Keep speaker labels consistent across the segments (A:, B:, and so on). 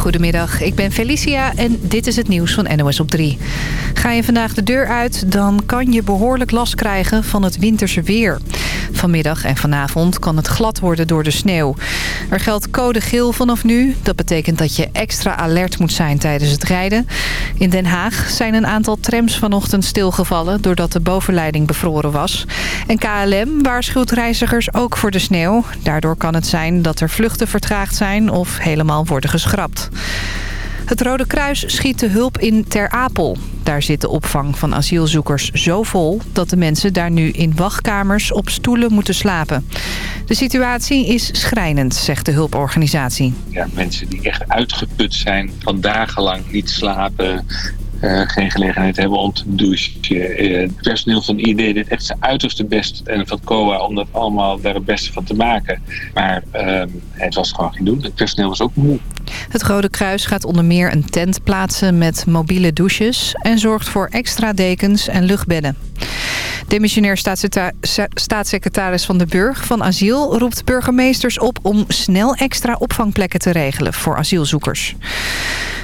A: Goedemiddag, ik ben Felicia en dit is het nieuws van NOS op 3. Ga je vandaag de deur uit, dan kan je behoorlijk last krijgen van het winterse weer. Vanmiddag en vanavond kan het glad worden door de sneeuw. Er geldt code geel vanaf nu. Dat betekent dat je extra alert moet zijn tijdens het rijden. In Den Haag zijn een aantal trams vanochtend stilgevallen... doordat de bovenleiding bevroren was. En KLM waarschuwt reizigers ook voor de sneeuw. Daardoor kan het zijn dat er vluchten vertraagd zijn of helemaal worden geschrapt. Het Rode Kruis schiet de hulp in Ter Apel. Daar zit de opvang van asielzoekers zo vol... dat de mensen daar nu in wachtkamers op stoelen moeten slapen. De situatie is schrijnend, zegt de hulporganisatie.
B: Ja, mensen die echt uitgeput zijn, van dagenlang niet slapen... Uh, geen gelegenheid hebben om te douchen. Uh, het personeel van ID deed echt zijn uiterste best en van COA om dat allemaal daar het beste van te maken. Maar uh, het was gewoon geen doen. Het personeel was ook moe.
A: Het Rode Kruis gaat onder meer een tent plaatsen met mobiele douches... en zorgt voor extra dekens en luchtbedden. Demissionair staatssecretaris Van de Burg van Asiel roept burgemeesters op om snel extra opvangplekken te regelen voor asielzoekers.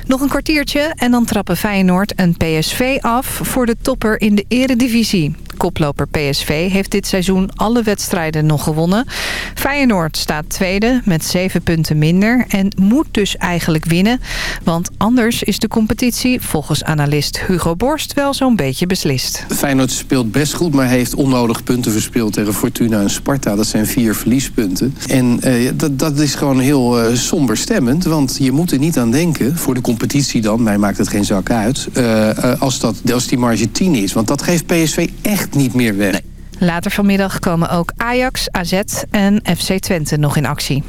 A: Nog een kwartiertje en dan trappen Feyenoord en PSV af voor de topper in de eredivisie. Koploper PSV heeft dit seizoen alle wedstrijden nog gewonnen. Feyenoord staat tweede met zeven punten minder en moet dus eigenlijk winnen. Want anders is de competitie volgens analist Hugo Borst wel zo'n beetje beslist.
C: Feyenoord speelt best goed, maar heeft onnodig punten verspeeld tegen Fortuna en Sparta. Dat zijn vier verliespunten. En uh, dat, dat is gewoon heel uh, somber stemmend, want je moet er niet aan denken, voor de competitie dan, mij maakt het geen zak uit, uh, als, dat, als die marge 10 is. Want dat geeft PSV echt niet meer weg.
A: Later vanmiddag komen ook Ajax, AZ en FC Twente nog in actie.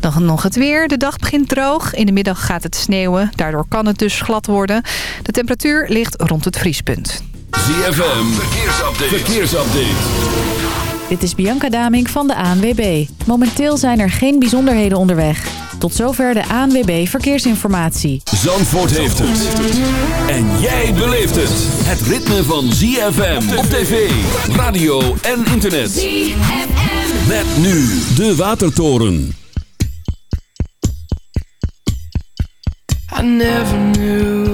A: Dan nog het weer. De dag begint droog. In de middag gaat het sneeuwen. Daardoor kan het dus glad worden. De temperatuur ligt rond het vriespunt.
D: ZFM, verkeersupdate. verkeersupdate.
E: Dit is Bianca Daming van de ANWB. Momenteel zijn er geen bijzonderheden onderweg. Tot zover de ANWB Verkeersinformatie.
D: Zandvoort heeft het. En jij beleeft het. Het ritme van ZFM op tv, radio en internet. ZFM. Met nu de Watertoren.
F: I never knew,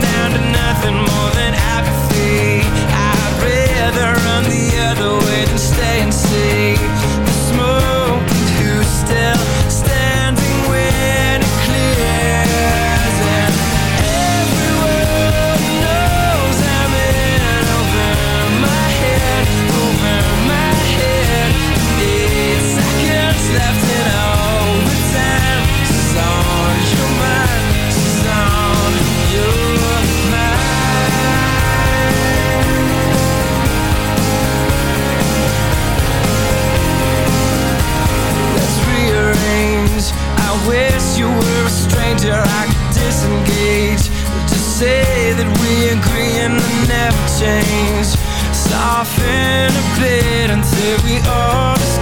F: stranger I could disengage? Just say that we agree and never change? Soften a bit until we all just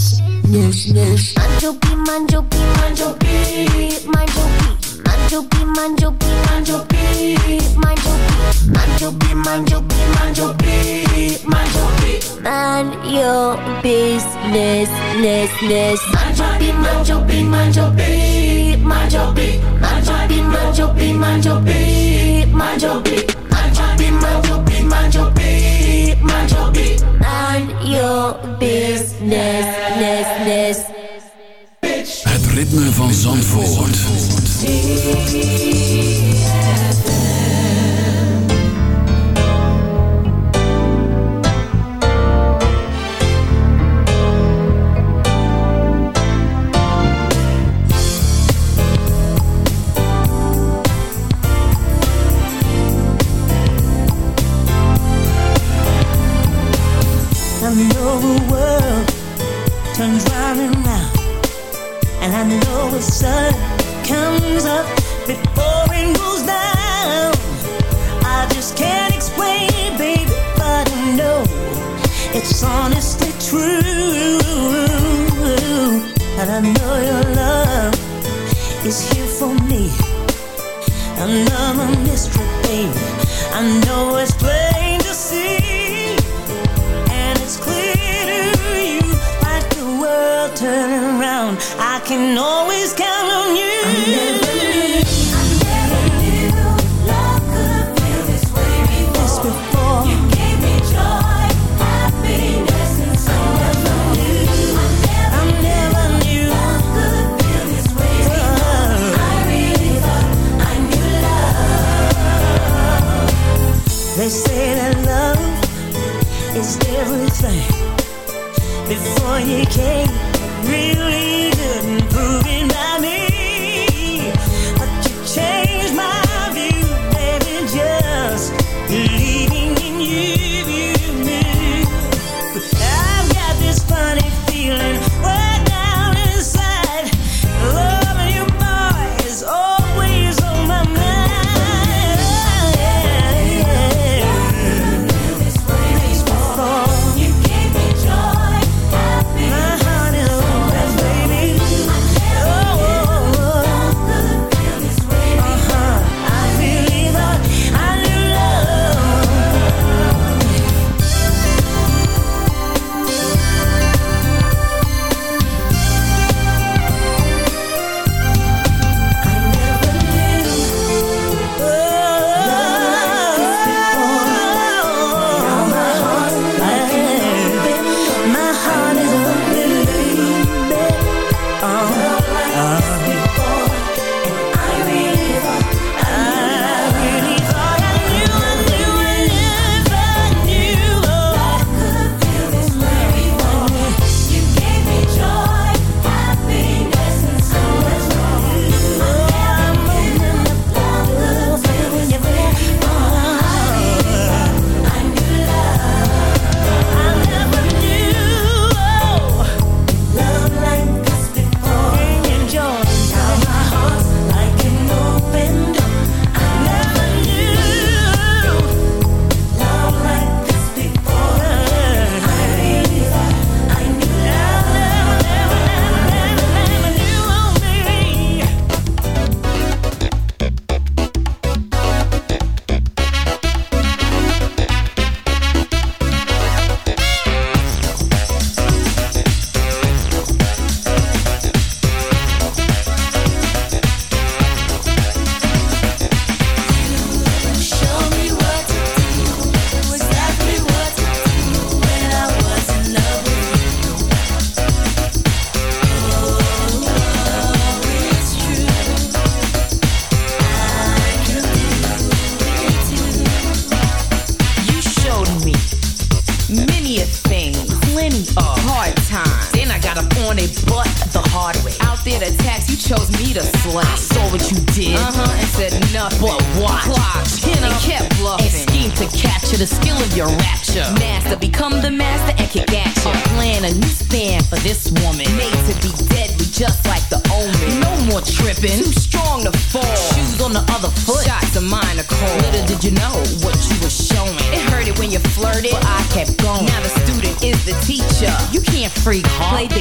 G: news, news, news. Manjoki, manjoki, manjoki, manjoki. Manjoki, manjoki, manjoki, manjoki. Manjoki, manjoki, manjoki, manjoki. Man your business, ness, ness. Manjoki, manjoki, manjoki, manjoki. Manjoki, manjoki,
D: manjoki, manjoki. Van Zandvoort.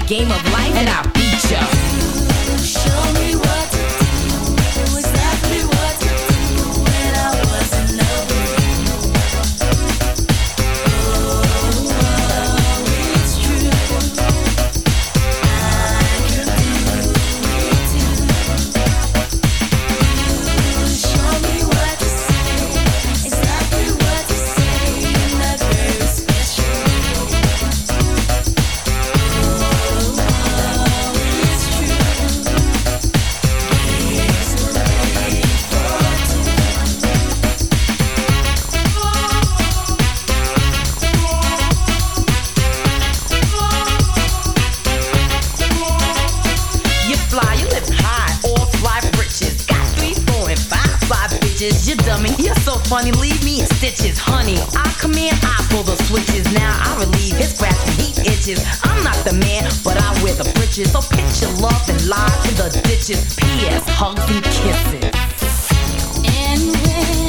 H: game of life, and I I'm not the man, but I wear the britches. So pitch your love and lie to the ditches. P.S. Hugs and kisses.
G: And when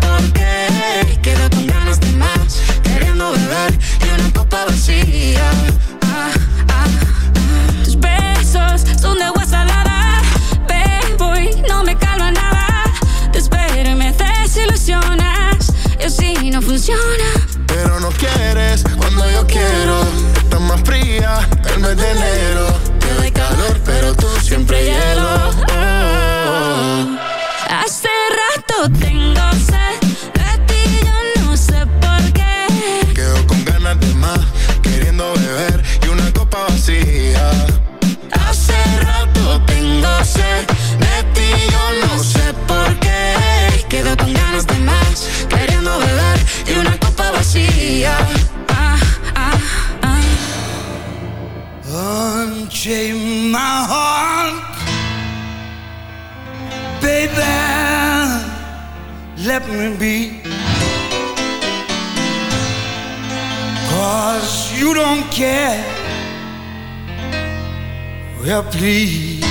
I: De una copa vacía. Ah, ah, ah. Tus besos son de agua salada, bebo y no me calma nada. Te espero y me desilusionas, y así no funciona.
J: Pero no quieres cuando yo quiero. Estás más fría el mes de enero. Te doy calor, pero tú siempre hielo.
I: Sed de ti, yo no sé por qué.
J: Quedo con ganas de más, queriendo beber una copa vacía.
I: Ah, ah, ah.
K: Unchain my heart, baby. Let me be. Cause you don't care. Well, please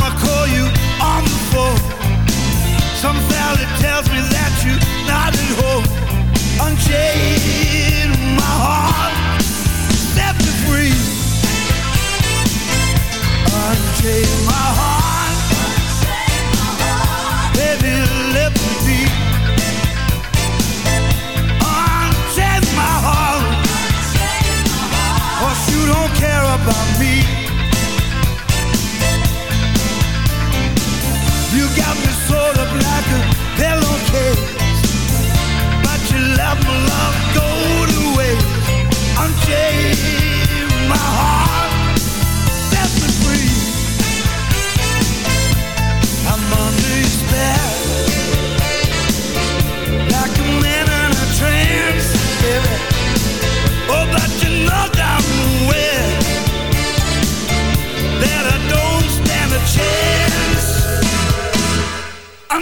K: I call you on the phone, some tells me that you're not at home. Unchain my heart, set me free. Unchain my heart,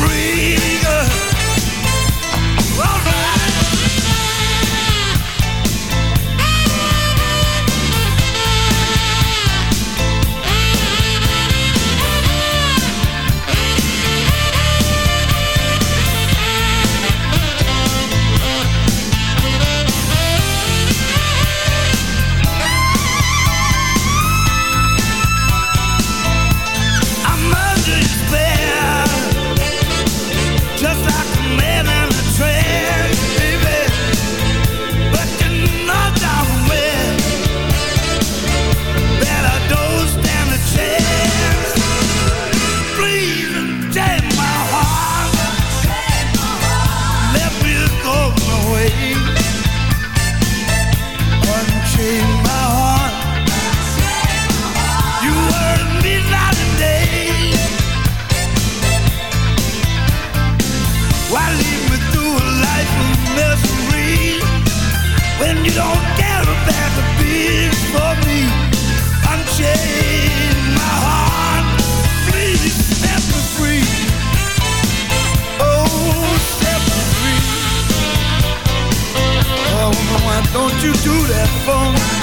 L: free. You do that for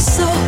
L: so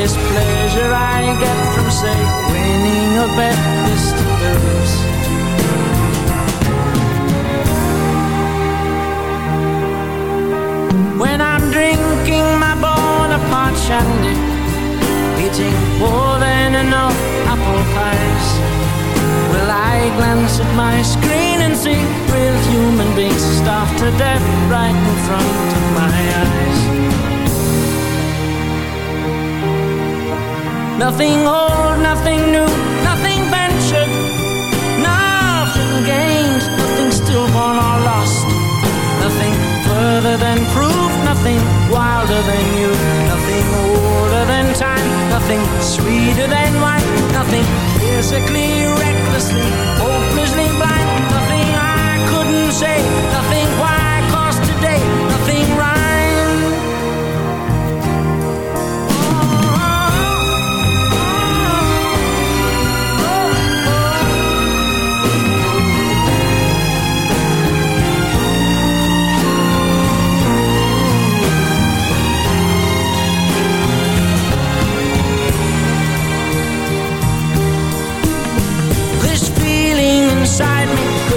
F: This pleasure I get from, say, winning a bet is lose. When I'm drinking my Bonaparte shandy Eating more than enough apple pies Will I glance at my screen and see Real human beings starved to death right in front of my eyes Nothing old, nothing new, nothing ventured. Nothing gained, nothing stillborn or lost. Nothing further than proof, nothing wilder than you, nothing older than time, nothing sweeter than wine, nothing physically, recklessly, hopelessly blind, nothing I couldn't say,